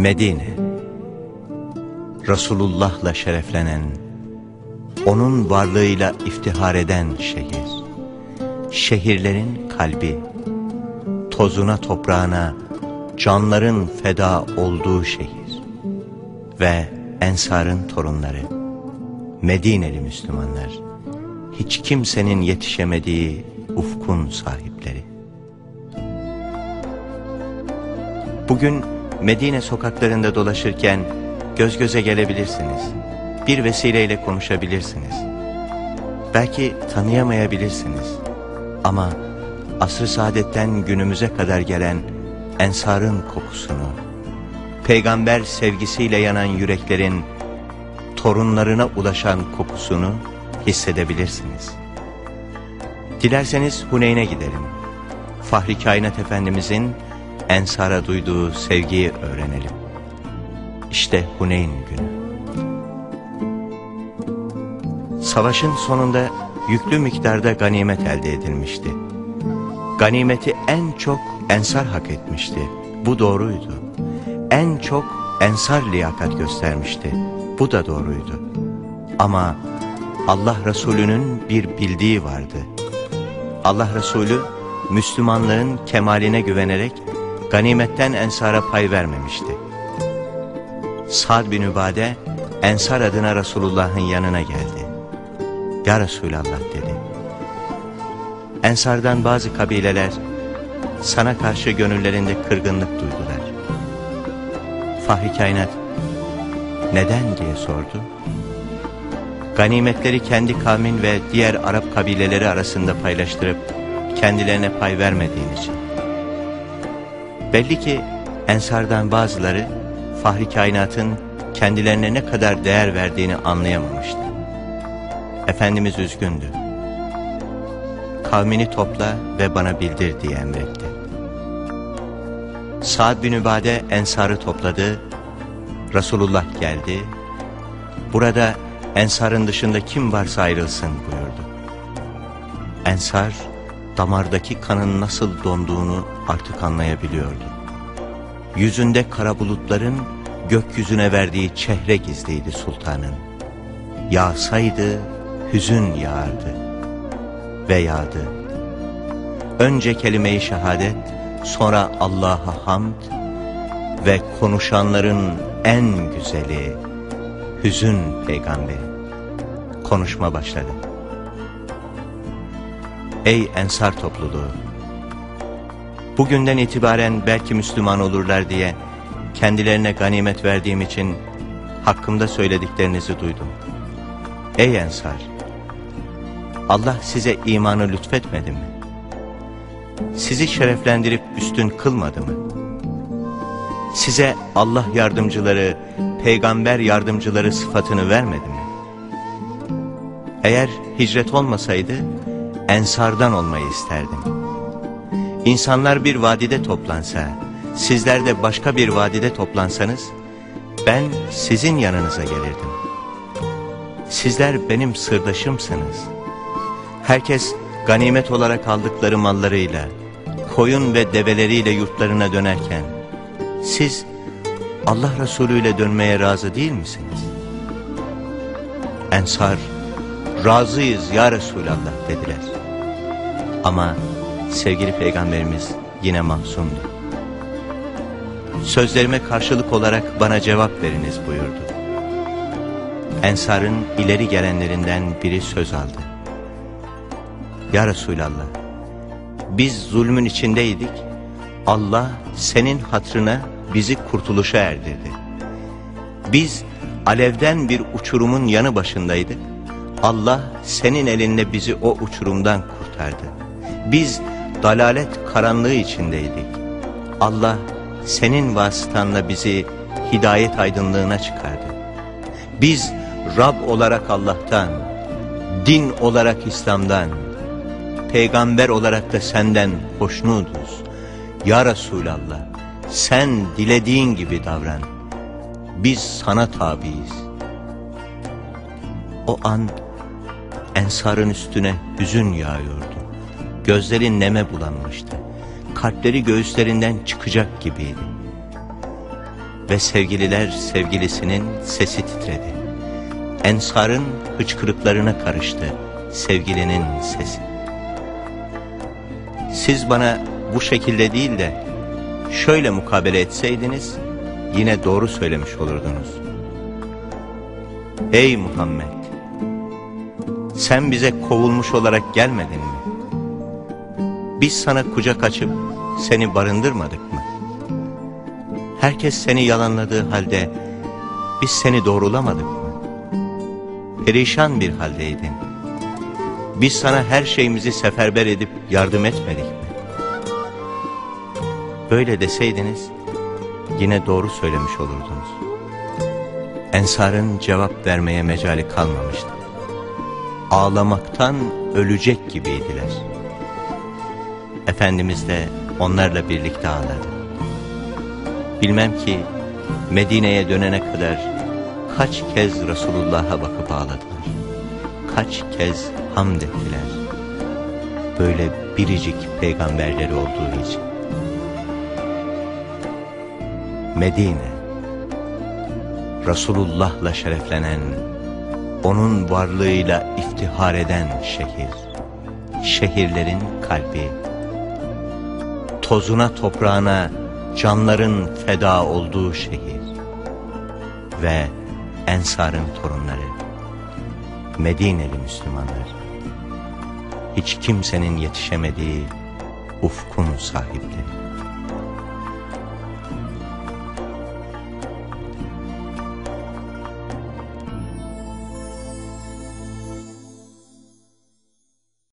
Medine Resulullah'la şereflenen, onun varlığıyla iftihar eden şehir. Şehirlerin kalbi, tozuna toprağına, canların feda olduğu şehir. Ve Ensar'ın torunları, Medineli Müslümanlar, hiç kimsenin yetişemediği ufkun sahipleri. Bugün Medine sokaklarında dolaşırken göz göze gelebilirsiniz. Bir vesileyle konuşabilirsiniz. Belki tanıyamayabilirsiniz. Ama asr-ı saadetten günümüze kadar gelen ensarın kokusunu, peygamber sevgisiyle yanan yüreklerin torunlarına ulaşan kokusunu hissedebilirsiniz. Dilerseniz Huneyn'e gidelim. Fahri Kainat Efendimizin Ensar'a duyduğu sevgiyi öğrenelim. İşte Huneyn günü. Savaşın sonunda yüklü miktarda ganimet elde edilmişti. Ganimeti en çok Ensar hak etmişti. Bu doğruydu. En çok Ensar liyakat göstermişti. Bu da doğruydu. Ama Allah Resulü'nün bir bildiği vardı. Allah Resulü Müslümanlığın kemaline güvenerek ganimetten Ensar'a pay vermemişti. Sad bin Übade Ensar adına Resulullah'ın yanına geldi. Ya Resulallah dedi. Ensardan bazı kabileler sana karşı gönüllerinde kırgınlık duydular. Fahri kainat neden diye sordu. Ganimetleri kendi kavmin ve diğer Arap kabileleri arasında paylaştırıp kendilerine pay vermediğin için. Belli ki Ensardan bazıları Fahri Kainat'ın kendilerine ne kadar değer verdiğini anlayamamıştı. Efendimiz üzgündü. Kavmini topla ve bana bildir diye emretti. Saad bin Übade Ensar'ı topladı, Resulullah geldi. Burada Ensar'ın dışında kim varsa ayrılsın buyurdu. Ensar, damardaki kanın nasıl donduğunu artık anlayabiliyordu. Yüzünde kara bulutların gökyüzüne verdiği çehre gizliydi sultanın. Yağsaydı hüzün yağardı ve yağdı. Önce kelime-i şehadet, sonra Allah'a hamd ve konuşanların en güzeli hüzün peygamberi. Konuşma başladı. Ey ensar topluluğu! Bugünden itibaren belki Müslüman olurlar diye kendilerine ganimet verdiğim için hakkımda söylediklerinizi duydum. Ey ensar! Allah size imanı lütfetmedi mi? Sizi şereflendirip üstün kılmadı mı? Size Allah yardımcıları, peygamber yardımcıları sıfatını vermedi mi? Eğer hicret olmasaydı, ensardan olmayı isterdim. İnsanlar bir vadide toplansa, sizler de başka bir vadide toplansanız, ben sizin yanınıza gelirdim. Sizler benim sırdaşımsınız. Herkes ganimet olarak aldıkları mallarıyla, koyun ve develeriyle yurtlarına dönerken, siz Allah Resulü ile dönmeye razı değil misiniz? Ensar, razıyız ya Resulallah dediler. Ama sevgili peygamberimiz yine mahzundu. Sözlerime karşılık olarak bana cevap veriniz buyurdu. Ensar'ın ileri gelenlerinden biri söz aldı. Ya Resulallah, biz zulmün içindeydik, Allah senin hatrına bizi kurtuluşa erdirdi. Biz alevden bir uçurumun yanı başındaydık, Allah senin elinle bizi o uçurumdan kurtardı. Biz dalalet karanlığı içindeydik. Allah senin vasıtanla bizi hidayet aydınlığına çıkardı. Biz Rab olarak Allah'tan, din olarak İslam'dan, peygamber olarak da senden hoşnutuz. Ya Resulallah, sen dilediğin gibi davran. Biz sana tabiiz. O an ensarın üstüne hüzün yağıyordu. Gözleri neme bulanmıştı. Kalpleri göğüslerinden çıkacak gibiydi. Ve sevgililer sevgilisinin sesi titredi. Ensarın hıçkırıklarına karıştı sevgilinin sesi. Siz bana bu şekilde değil de şöyle mukabele etseydiniz yine doğru söylemiş olurdunuz. Ey Muhammed! Sen bize kovulmuş olarak gelmedin mi? Biz sana kucak açıp seni barındırmadık mı? Herkes seni yalanladığı halde biz seni doğrulamadık mı? Perişan bir haldeydin. Biz sana her şeyimizi seferber edip yardım etmedik mi? Böyle deseydiniz yine doğru söylemiş olurdunuz. Ensar'ın cevap vermeye mecali kalmamıştı. Ağlamaktan ölecek gibiydiler. Efendimiz de onlarla birlikte ağladı. Bilmem ki Medine'ye dönene kadar kaç kez Resulullah'a bakıp ağladılar. Kaç kez hamd ettiler. Böyle biricik peygamberleri olduğu için. Medine Resulullah'la şereflenen, onun varlığıyla iftihar eden şehir, şehirlerin kalbi, tozuna toprağına canların feda olduğu şehir ve Ensar'ın torunları, Medineli Müslümanlar, hiç kimsenin yetişemediği ufkun sahipleri.